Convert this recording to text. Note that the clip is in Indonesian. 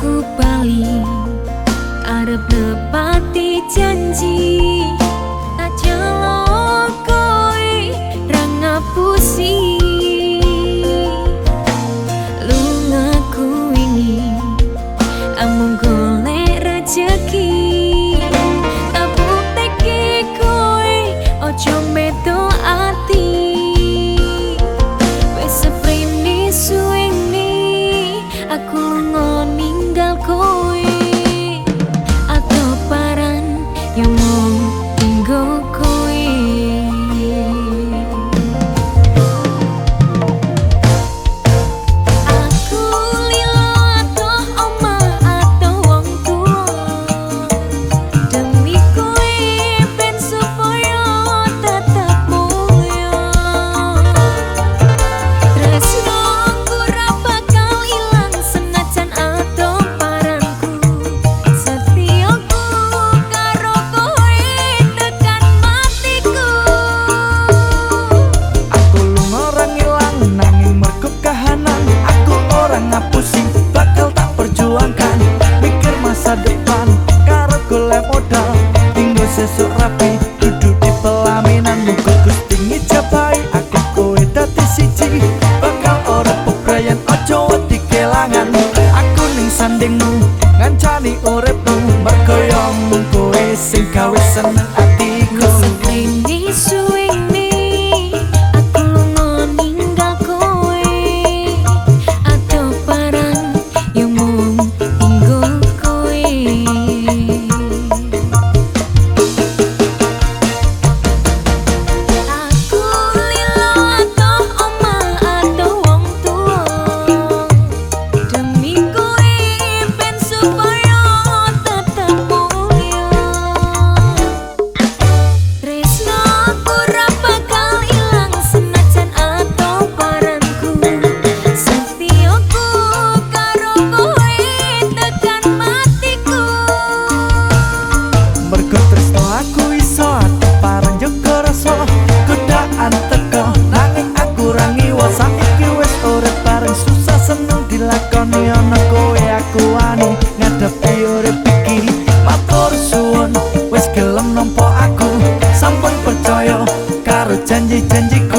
ku paling Arab nepati janji kancani urip nang mergo yo mung kowe sing gawe seneng. Thanjai